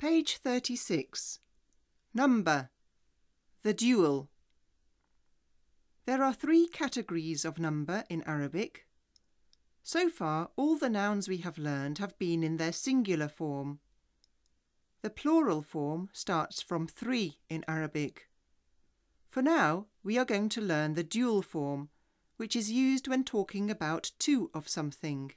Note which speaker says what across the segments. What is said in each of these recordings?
Speaker 1: Page 36. Number. The dual. There are three categories of number in Arabic. So far, all the nouns we have learned have been in their singular form. The plural form starts from three in Arabic. For now, we are going to learn the dual form, which is used when talking about two of something.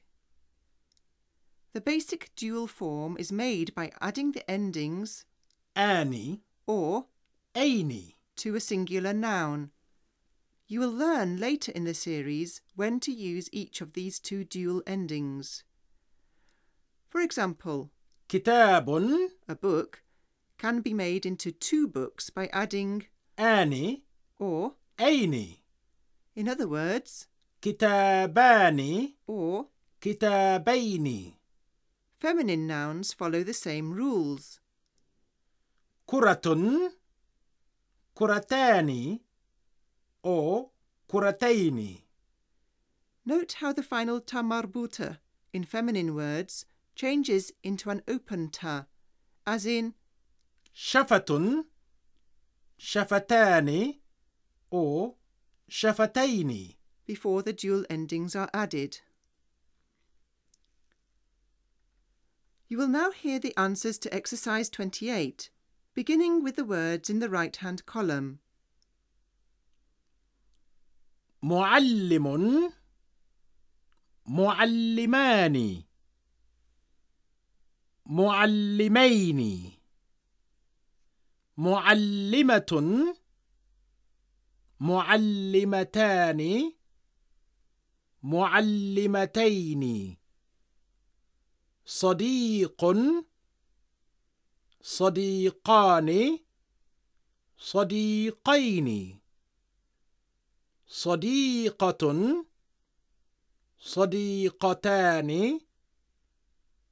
Speaker 1: The basic dual form is made by adding the endings
Speaker 2: ani
Speaker 1: or
Speaker 2: Aini
Speaker 1: to a singular noun. You will learn later in the series when to use each of these two dual endings. For example,
Speaker 2: Kitabun,
Speaker 1: a book, can be made into two books by adding
Speaker 2: Ani
Speaker 1: or
Speaker 2: Aini.
Speaker 1: In other words,
Speaker 2: Kitabani
Speaker 1: or
Speaker 2: Kitabaini.
Speaker 1: Feminine nouns follow the same rules.
Speaker 2: Kuratun, kuratani, or kurateini.
Speaker 1: Note how the final ta marbuta in feminine words changes into an open ta, as in
Speaker 2: shafatun, shafatani, or shafataini,
Speaker 1: before the dual endings are added. You will now hear the answers to exercise 28, beginning with the words in the right hand column.
Speaker 2: معلم معلمان معلمين معلمة معلمتان معلمتين صديق صديقان صديقين صديقة صديقتان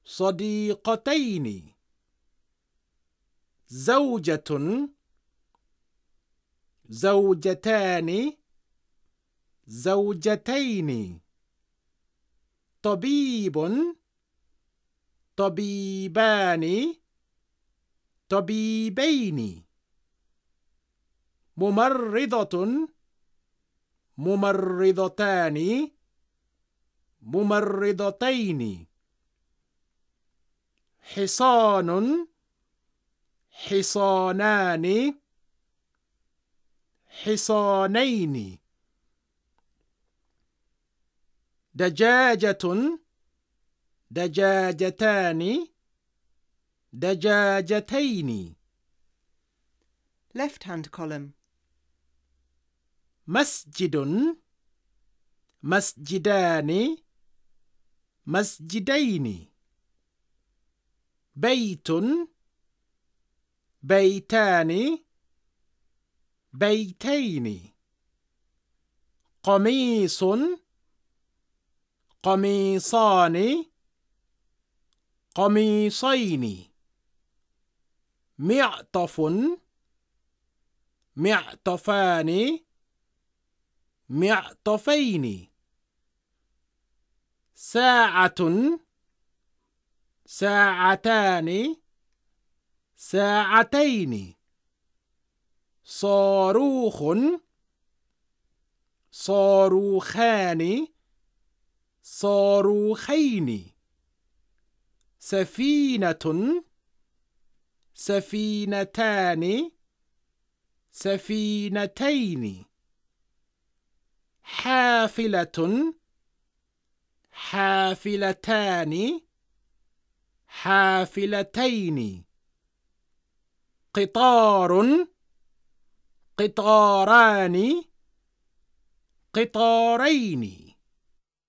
Speaker 2: صديقتين زوجة زوجتان زوجتين طبيب طبيبان. طبيبين. ممرضة. ممرضتان. ممرضتين. حصان. حصانان. حصانين. دجاجة. دجاجتان دجاجتين
Speaker 1: Left hand column.
Speaker 2: مسجد مسجدان مسجدين بيت بيتان بيتين قميص قميصان قميصين. معطف معطفان معطفين. ساعة ساعتان ساعتين. صاروخ صاروخان صاروخين. سفينة سفينتان سفينتين حافلة حافلتان حافلتين. قطار قطاران قطارين.